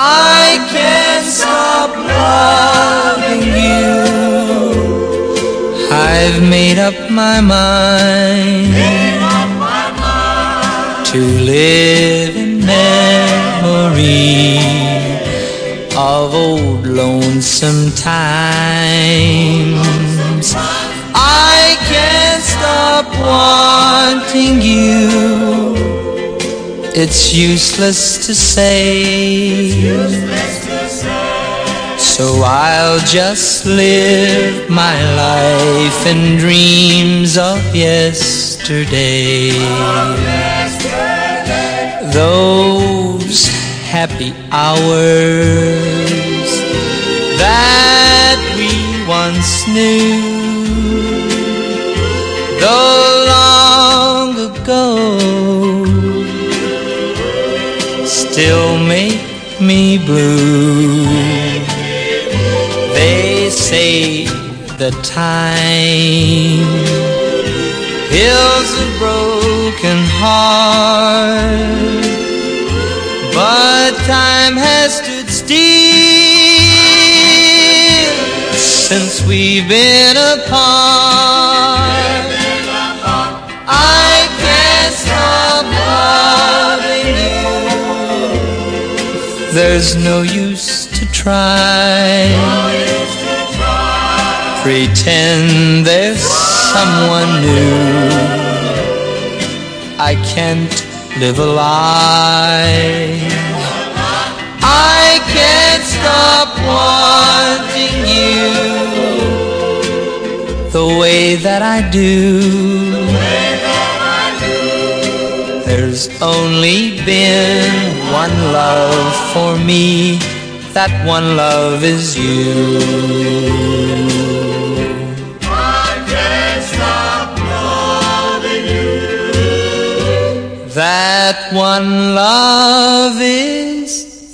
I can't stop loving you. I've made up my mind up my mind. to live in memory of old lonesome times. I can't stop wanting you. It's useless to say. So I'll just live my life in dreams of yesterday. Those happy hours that we once knew. Though still make me blue. They say the time heals a broken heart, but time has stood still since we've been apart. There's no use to try. Pretend there's someone new. I can't live a lie. I can't stop wanting you the way that I do. There's only been one love for me. That one love is you. I can't stop loving you. That one love is